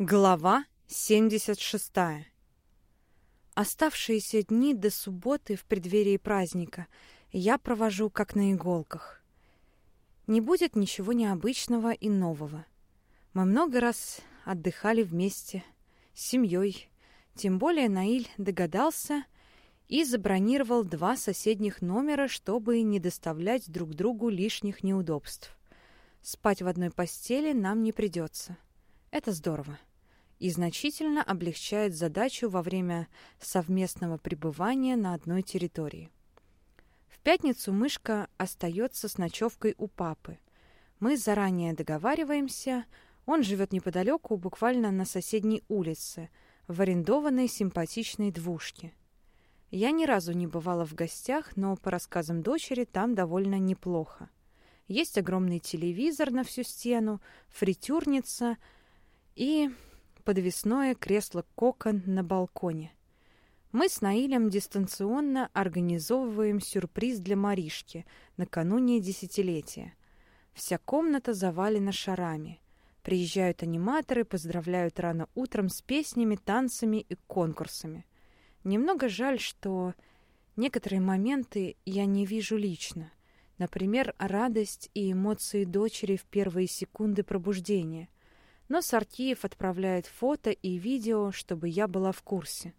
Глава 76. Оставшиеся дни до субботы в преддверии праздника я провожу как на иголках. Не будет ничего необычного и нового. Мы много раз отдыхали вместе, с семьей. Тем более Наиль догадался и забронировал два соседних номера, чтобы не доставлять друг другу лишних неудобств. Спать в одной постели нам не придется. Это здорово и значительно облегчает задачу во время совместного пребывания на одной территории. В пятницу мышка остается с ночевкой у папы. Мы заранее договариваемся, он живет неподалеку, буквально на соседней улице, в арендованной симпатичной двушке. Я ни разу не бывала в гостях, но по рассказам дочери там довольно неплохо. Есть огромный телевизор на всю стену, фритюрница и подвесное кресло-кокон на балконе. Мы с Наилем дистанционно организовываем сюрприз для Маришки накануне десятилетия. Вся комната завалена шарами. Приезжают аниматоры, поздравляют рано утром с песнями, танцами и конкурсами. Немного жаль, что некоторые моменты я не вижу лично. Например, радость и эмоции дочери в первые секунды пробуждения – но Сартиев отправляет фото и видео, чтобы я была в курсе.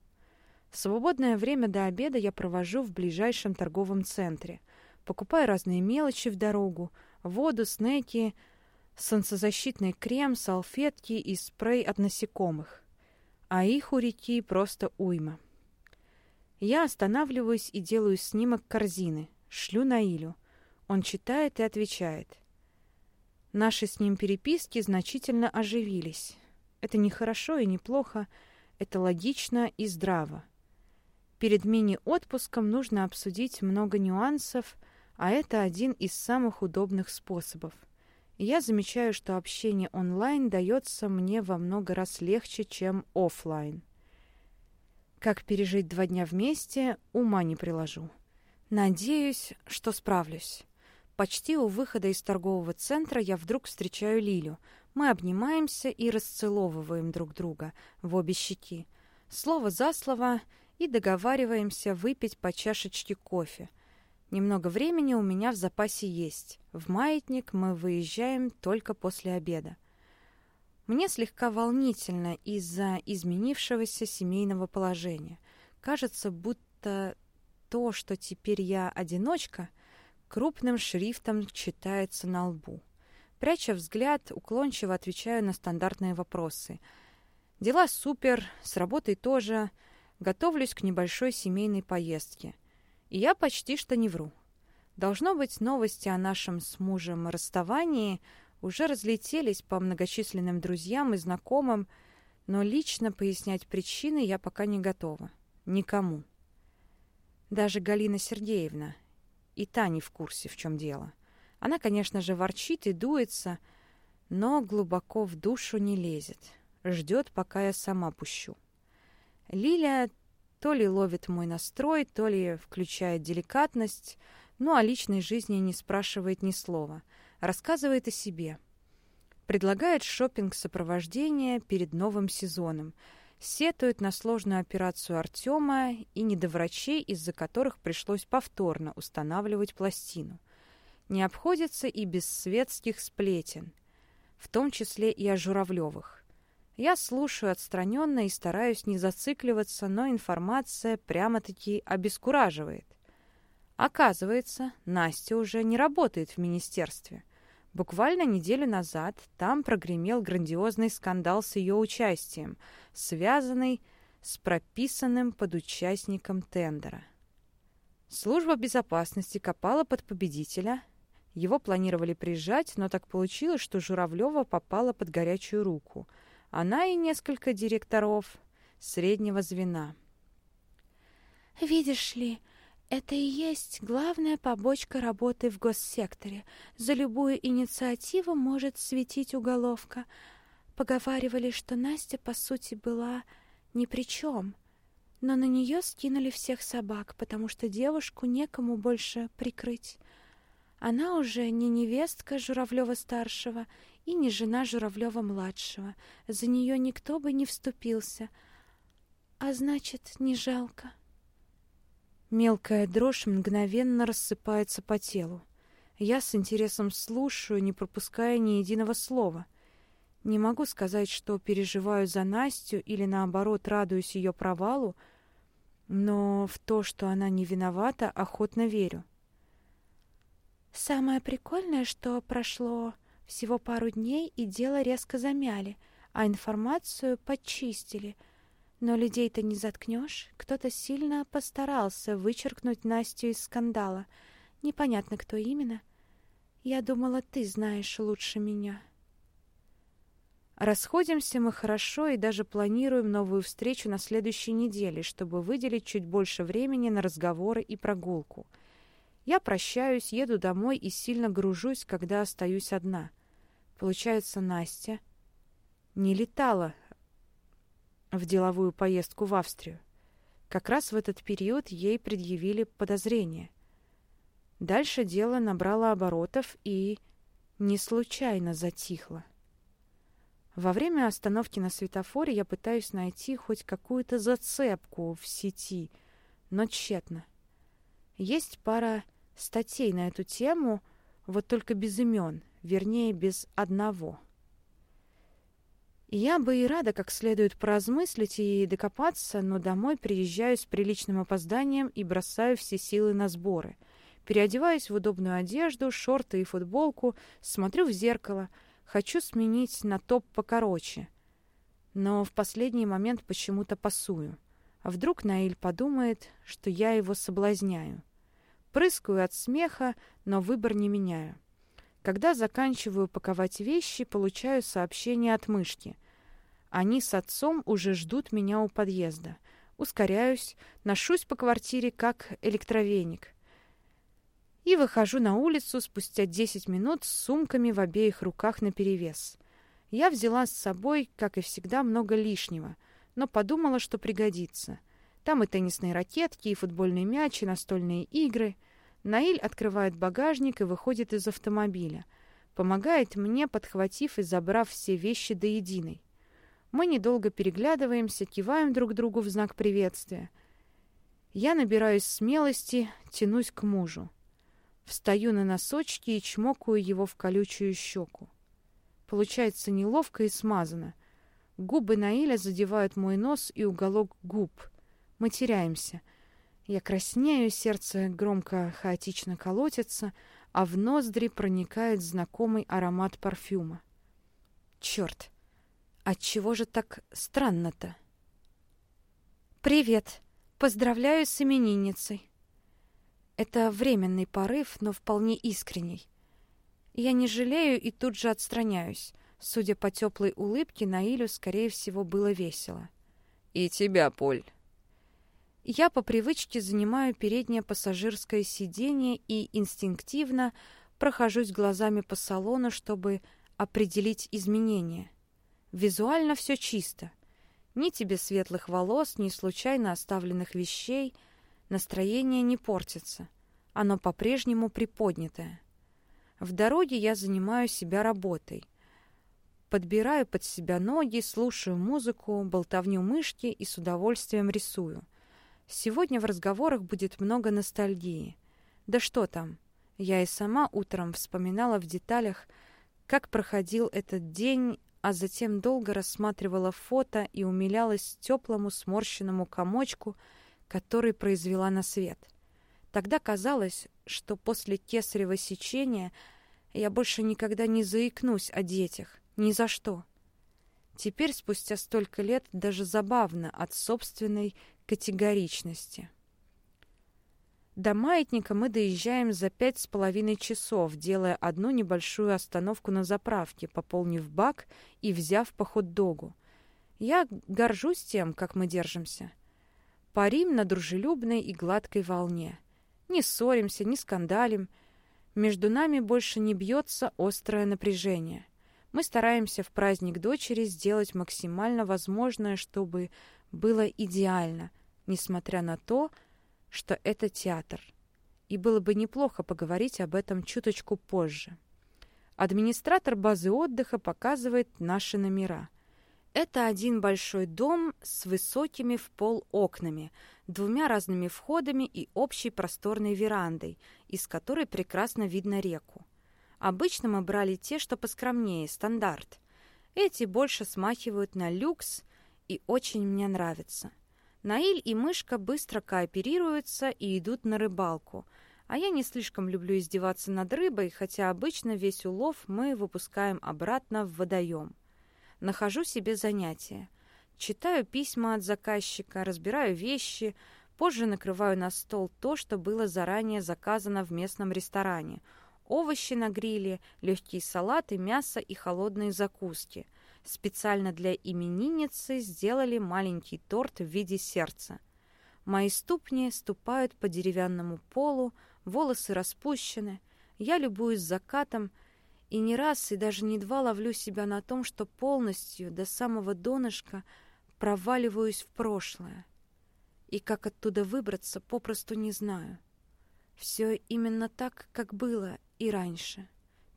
Свободное время до обеда я провожу в ближайшем торговом центре. Покупаю разные мелочи в дорогу, воду, снеки, солнцезащитный крем, салфетки и спрей от насекомых. А их у реки просто уйма. Я останавливаюсь и делаю снимок корзины, шлю Наилю. Он читает и отвечает. Наши с ним переписки значительно оживились. Это не хорошо и не плохо, это логично и здраво. Перед мини-отпуском нужно обсудить много нюансов, а это один из самых удобных способов. Я замечаю, что общение онлайн дается мне во много раз легче, чем офлайн. Как пережить два дня вместе, ума не приложу. Надеюсь, что справлюсь. Почти у выхода из торгового центра я вдруг встречаю Лилю. Мы обнимаемся и расцеловываем друг друга в обе щеки. Слово за слово и договариваемся выпить по чашечке кофе. Немного времени у меня в запасе есть. В маятник мы выезжаем только после обеда. Мне слегка волнительно из-за изменившегося семейного положения. Кажется, будто то, что теперь я одиночка — крупным шрифтом читается на лбу. Пряча взгляд, уклончиво отвечаю на стандартные вопросы. Дела супер, с работой тоже. Готовлюсь к небольшой семейной поездке. И я почти что не вру. Должно быть, новости о нашем с мужем расставании уже разлетелись по многочисленным друзьям и знакомым, но лично пояснять причины я пока не готова. Никому. Даже Галина Сергеевна, и та не в курсе, в чем дело. Она, конечно же, ворчит и дуется, но глубоко в душу не лезет. Ждет, пока я сама пущу. Лилия то ли ловит мой настрой, то ли включает деликатность, ну о личной жизни не спрашивает ни слова. Рассказывает о себе. Предлагает шопинг сопровождения перед новым сезоном — сетует на сложную операцию Артема и недоврачей, из-за которых пришлось повторно устанавливать пластину. Не обходится и без светских сплетен, в том числе и о Журавлевых. Я слушаю отстраненно и стараюсь не зацикливаться, но информация прямо-таки обескураживает. Оказывается, Настя уже не работает в министерстве. Буквально неделю назад там прогремел грандиозный скандал с ее участием, связанный с прописанным под участником тендера. Служба безопасности копала под победителя. Его планировали прижать, но так получилось, что Журавлева попала под горячую руку. Она и несколько директоров среднего звена. «Видишь ли, это и есть главная побочка работы в госсекторе. За любую инициативу может светить уголовка. Поговаривали, что Настя, по сути, была ни при чем. Но на нее скинули всех собак, потому что девушку некому больше прикрыть. Она уже не невестка Журавлева-старшего и не жена Журавлева-младшего. За нее никто бы не вступился. А значит, не жалко. Мелкая дрожь мгновенно рассыпается по телу. Я с интересом слушаю, не пропуская ни единого слова. Не могу сказать, что переживаю за Настю или, наоборот, радуюсь ее провалу, но в то, что она не виновата, охотно верю. Самое прикольное, что прошло всего пару дней, и дело резко замяли, а информацию почистили. Но людей-то не заткнешь. Кто-то сильно постарался вычеркнуть Настю из скандала. Непонятно, кто именно. Я думала, ты знаешь лучше меня. Расходимся мы хорошо и даже планируем новую встречу на следующей неделе, чтобы выделить чуть больше времени на разговоры и прогулку — я прощаюсь, еду домой и сильно гружусь, когда остаюсь одна. Получается, Настя не летала в деловую поездку в Австрию. Как раз в этот период ей предъявили подозрение. Дальше дело набрало оборотов и не случайно затихло. Во время остановки на светофоре я пытаюсь найти хоть какую-то зацепку в сети, но тщетно. Есть пара статей на эту тему, вот только без имен, вернее, без одного. Я бы и рада как следует поразмыслить и докопаться, но домой приезжаю с приличным опозданием и бросаю все силы на сборы. Переодеваюсь в удобную одежду, шорты и футболку, смотрю в зеркало, хочу сменить на топ покороче. Но в последний момент почему-то пасую. А вдруг Наиль подумает, что я его соблазняю. Прыскаю от смеха, но выбор не меняю. Когда заканчиваю паковать вещи, получаю сообщение от мышки. Они с отцом уже ждут меня у подъезда. Ускоряюсь, ношусь по квартире, как электровеник. И выхожу на улицу спустя 10 минут с сумками в обеих руках наперевес. Я взяла с собой, как и всегда, много лишнего, но подумала, что пригодится — там и теннисные ракетки, и футбольный мяч, и настольные игры. Наиль открывает багажник и выходит из автомобиля. Помогает мне, подхватив и забрав все вещи до единой. Мы недолго переглядываемся, киваем друг другу в знак приветствия. Я набираюсь смелости, тянусь к мужу. Встаю на носочки и чмокаю его в колючую щеку. Получается неловко и смазано. Губы Наиля задевают мой нос и уголок губ — мы теряемся. Я краснею, сердце громко, хаотично колотится, а в ноздри проникает знакомый аромат парфюма. Черт! Отчего же так странно-то? «Привет! Поздравляю с именинницей!» Это временный порыв, но вполне искренний. Я не жалею и тут же отстраняюсь. Судя по теплой улыбке, Наилю, скорее всего, было весело. «И тебя, Поль!» Я по привычке занимаю переднее пассажирское сиденье и инстинктивно прохожусь глазами по салону, чтобы определить изменения. Визуально все чисто. Ни тебе светлых волос, ни случайно оставленных вещей. Настроение не портится. Оно по-прежнему приподнятое. В дороге я занимаю себя работой. Подбираю под себя ноги, слушаю музыку, болтовню мышки и с удовольствием рисую — Сегодня в разговорах будет много ностальгии. Да что там, я и сама утром вспоминала в деталях, как проходил этот день, а затем долго рассматривала фото и умилялась теплому сморщенному комочку, который произвела на свет. Тогда казалось, что после кесарево сечения я больше никогда не заикнусь о детях, ни за что. Теперь, спустя столько лет, даже забавно от собственной категоричности. До маятника мы доезжаем за пять с половиной часов, делая одну небольшую остановку на заправке, пополнив бак и взяв по хот-догу. Я горжусь тем, как мы держимся. Парим на дружелюбной и гладкой волне. Не ссоримся, не скандалим. Между нами больше не бьется острое напряжение. Мы стараемся в праздник дочери сделать максимально возможное, чтобы было идеально, несмотря на то, что это театр. и было бы неплохо поговорить об этом чуточку позже. Администратор базы отдыха показывает наши номера. Это один большой дом с высокими в пол окнами, двумя разными входами и общей просторной верандой, из которой прекрасно видно реку. Обычно мы брали те, что поскромнее, стандарт. Эти больше смахивают на люкс и очень мне нравятся. Наиль и Мышка быстро кооперируются и идут на рыбалку, а я не слишком люблю издеваться над рыбой, хотя обычно весь улов мы выпускаем обратно в водоем. Нахожу себе занятия. Читаю письма от заказчика, разбираю вещи, позже накрываю на стол то, что было заранее заказано в местном ресторане. Овощи на гриле, легкие салаты, мясо и холодные закуски – Специально для именинницы сделали маленький торт в виде сердца. Мои ступни ступают по деревянному полу, волосы распущены. Я любуюсь закатом, и не раз и даже не два ловлю себя на том, что полностью до самого донышка проваливаюсь в прошлое. И как оттуда выбраться, попросту не знаю. Все именно так, как было и раньше.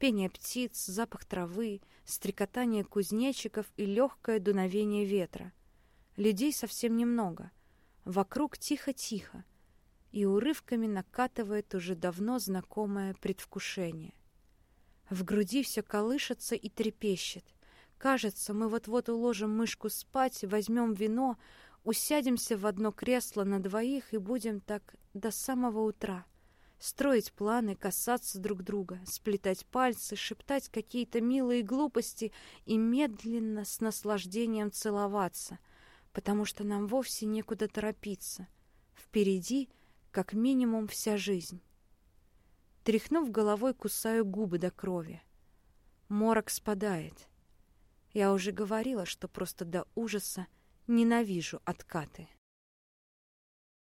Пение птиц, запах травы, стрекотание кузнечиков и легкое дуновение ветра. Людей совсем немного. Вокруг тихо-тихо, и урывками накатывает уже давно знакомое предвкушение. В груди все колышется и трепещет. Кажется, мы вот-вот уложим мышку спать, возьмем вино, усядемся в одно кресло на двоих и будем так до самого утра строить планы, касаться друг друга, сплетать пальцы, шептать какие-то милые глупости и медленно с наслаждением целоваться, потому что нам вовсе некуда торопиться. Впереди как минимум вся жизнь. Тряхнув головой, кусаю губы до крови. Морок спадает. Я уже говорила, что просто до ужаса ненавижу откаты.